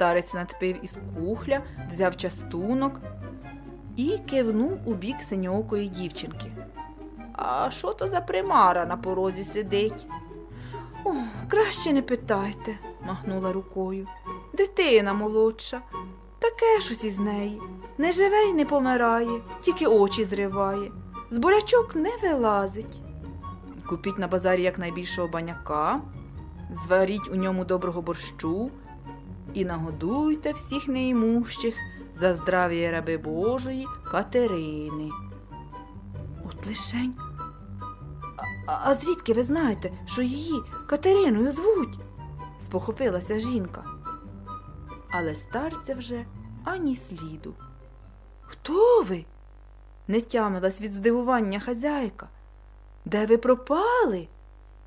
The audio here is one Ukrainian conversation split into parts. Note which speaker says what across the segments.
Speaker 1: Старець надпив із кухля, взяв частунок і кивнув у бік синьоокої дівчинки. А що то за примара на порозі сидить? О, краще не питайте, махнула рукою. Дитина молодша. Таке щось із неї. Не живе й не помирає, тільки очі зриває. З бурячок не вилазить. Купіть на базарі якнайбільшого баняка, зваріть у ньому доброго борщу і нагодуйте всіх неімущих за здрав'я раби Божої Катерини. От лишень. А, а звідки ви знаєте, що її Катериною звуть? спохопилася жінка. Але старця вже ані сліду. Хто ви? не тямилась від здивування хазяйка. Де ви пропали?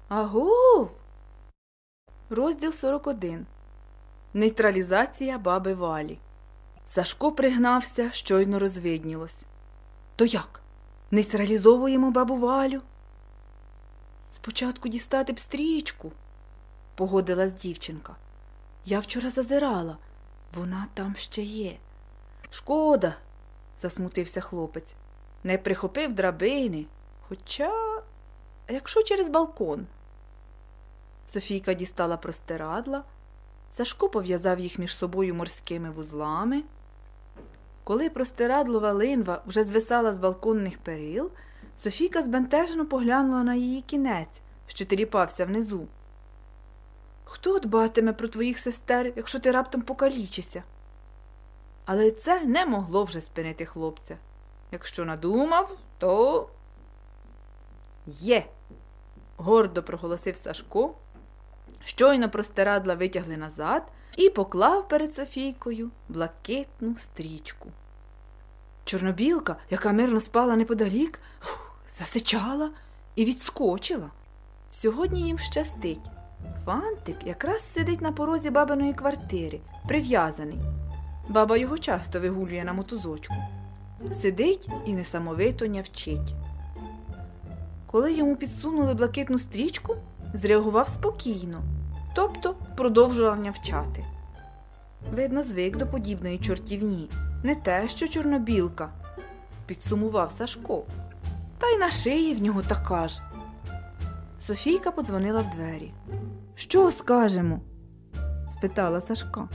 Speaker 1: Агов. Розділ 41. Нейтралізація баби Валі. Сашко пригнався, щойно розвиднілось. То як? Нейтралізовуємо бабу Валю? Спочатку дістати б стрічку, погодилась дівчинка. Я вчора зазирала, вона там ще є. Шкода, засмутився хлопець. Не прихопив драбини. Хоча, якщо через балкон. Софійка дістала простирадла, Сашко пов'язав їх між собою морськими вузлами. Коли простирадлова линва вже звисала з балконних перил, Софійка збентежено поглянула на її кінець, що тріпався внизу. Хто дбатиме про твоїх сестер, якщо ти раптом покалічишся? Але це не могло вже спинити хлопця. Якщо надумав, то є, гордо проголосив Сашко. Щойно простирадла витягли назад і поклав перед Софійкою блакитну стрічку. Чорнобілка, яка мирно спала неподалік, засичала і відскочила. Сьогодні їм щастить. Фантик якраз сидить на порозі бабиної квартири, прив'язаний. Баба його часто вигулює на мотузочку. Сидить і несамовито нявчить. Коли йому підсунули блакитну стрічку, зреагував спокійно, тобто продовжував нявчати. Видно, звик до подібної чортівні, не те, що чорнобілка, підсумував Сашко. Та й на шиї в нього така ж. Софійка подзвонила в двері. Що скажемо? спитала Сашка.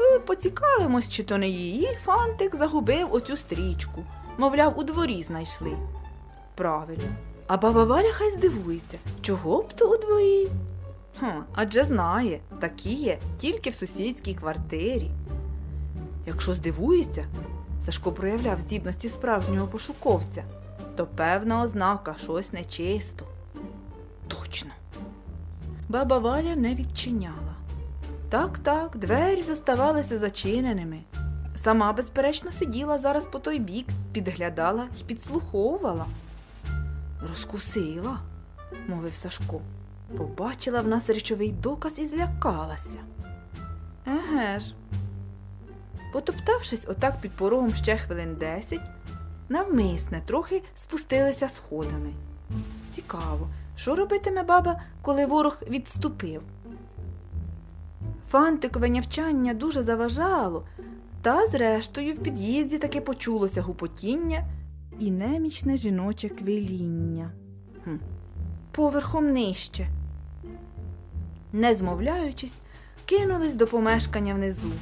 Speaker 1: «Е, Поцікавимось, чи то не її фантик загубив оцю стрічку. Мовляв, у дворі знайшли. Правильно. А баба Валя хай здивується, чого б то у дворі? Хм, адже знає, такі є тільки в сусідській квартирі. Якщо здивується, Сашко проявляв здібності справжнього пошуковця, то певна ознака щось нечисто. Точно. Баба Валя не відчиняла. Так, так, двері зоставалися зачиненими. Сама, безперечно, сиділа зараз по той бік, підглядала і підслуховувала. Розкусила, мовив Сашко. Побачила в нас речовий доказ і злякалася. Еге ж. Потоптавшись отак під порогом ще хвилин десять, навмисне трохи спустилися сходами. Цікаво, що робитиме баба, коли ворог відступив? Фантикове нявчання дуже заважало, та, зрештою, в під'їзді таки почулося гупотіння і немічне жіноче квиління. Хм. Поверхом нижче. Не змовляючись, кинулись до помешкання внизу.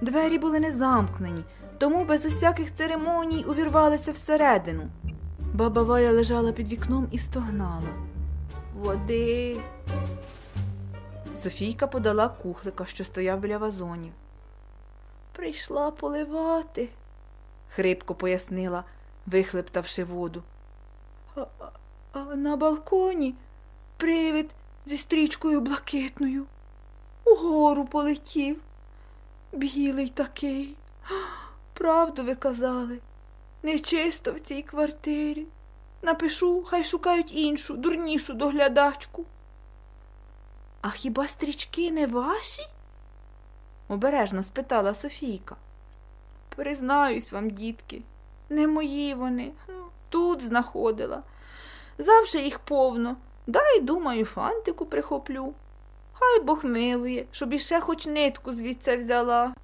Speaker 1: Двері були не замкнені, тому без усяких церемоній увірвалися всередину. Баба Валя лежала під вікном і стогнала. Води. Софійка подала кухлика, що стояв біля вазонів. Прийшла поливати, хрипко пояснила, вихлептавши воду. А, на балконі привид зі стрічкою блакитною. Угору полетів. Білий такий. Правду ви казали. Нечисто в цій квартирі. Напишу, хай шукають іншу, дурнішу доглядачку. А хіба стрічки не ваші? обережно спитала Софійка. Признаюсь вам, дітки, не мої вони. Тут знаходила. Завжди їх повно. Дай, думаю, фантику прихоплю. Хай Бог милує, щоб іще хоч нитку звідси взяла.